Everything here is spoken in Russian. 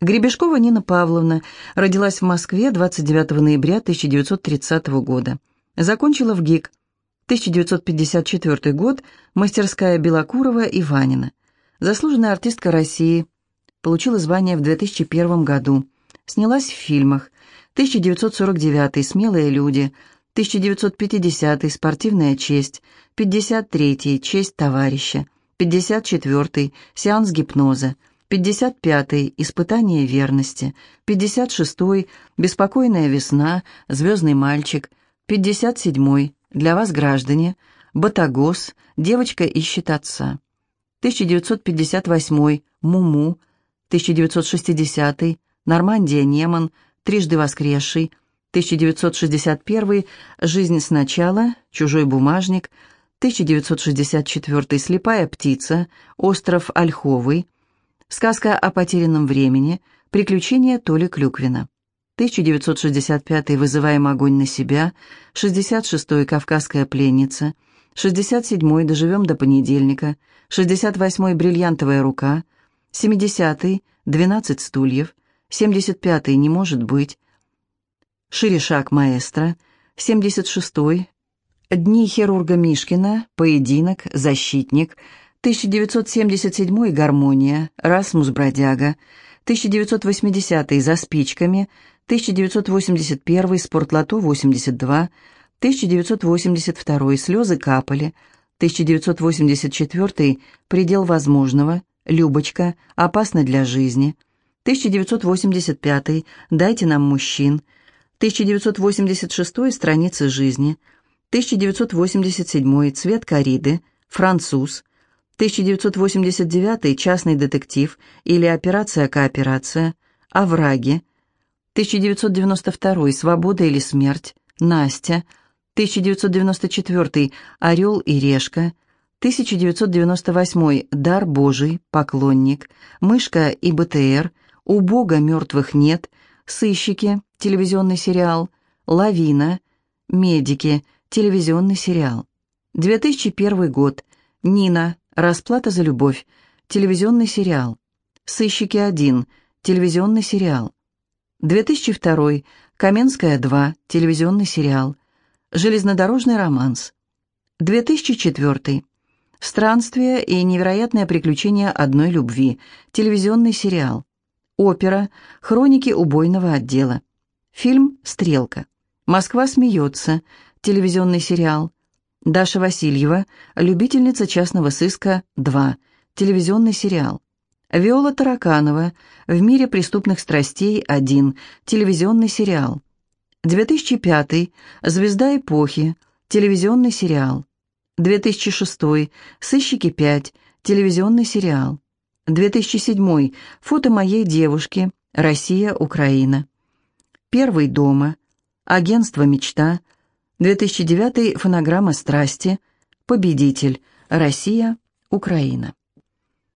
Гребешкова Нина Павловна родилась в Москве 29 ноября 1930 года. Закончила в ГИК. 1954 год. Мастерская Белокурова и Ванина. Заслуженная артистка России. Получила звание в 2001 году. Снялась в фильмах. 1949 «Смелые люди», 1950 «Спортивная честь», 53 «Честь товарища», 54 «Сеанс гипноза», 55-й «Испытание верности», 56-й «Беспокойная весна», «Звездный мальчик», 57-й «Для вас, граждане», «Батагос», «Девочка ищет отца», 1958-й «Муму», 1960-й «Нормандия Неман», «Трижды воскресший», 1961 «Жизнь сначала», «Чужой бумажник», 1964 «Слепая птица», «Остров Ольховый», Сказка о потерянном времени. Приключения Толи Клюквина. 1965 «Вызываем огонь на себя», 66-й «Кавказская пленница», 67-й «Доживем до понедельника», 68-й «Бриллиантовая рука», 70-й «12 стульев», 75-й «Не может быть», «Шире шаг маэстро», 76-й «Дни хирурга Мишкина», «Поединок», «Защитник», 1977 «Гармония», «Расмус Бродяга», 1980 «За спичками», 1981 «Спортлото 82», 1982 «Слезы капали», 1984 «Предел возможного», «Любочка», «Опасно для жизни», 1985 «Дайте нам мужчин», 1986 «Страницы жизни», 1987 «Цвет кориды», «Француз», 1989 «Частный детектив» или «Операция-кооперация», «Овраги», 1992 «Свобода или смерть», «Настя», 1994 «Орел и решка», 1998 «Дар Божий», «Поклонник», «Мышка и БТР», «У Бога мертвых нет», «Сыщики», телевизионный сериал, «Лавина», «Медики», телевизионный сериал. 2001 год, Нина, Расплата за любовь. Телевизионный сериал. Сыщики-1. Телевизионный сериал. 2002. Каменская 2. Телевизионный сериал. Железнодорожный романс. 2004. Странствие и невероятное приключение одной любви. Телевизионный сериал. Опера. Хроники убойного отдела. Фильм «Стрелка». Москва смеется. Телевизионный сериал. Даша Васильева, любительница частного сыска 2, телевизионный сериал. Виола Тараканова, в мире преступных страстей 1, телевизионный сериал. 2005, звезда эпохи, телевизионный сериал. 2006, сыщики 5, телевизионный сериал. 2007, фото моей девушки, Россия, Украина. Первый дома, агентство «Мечта», 2009 фонограмма страсти. Победитель. Россия. Украина.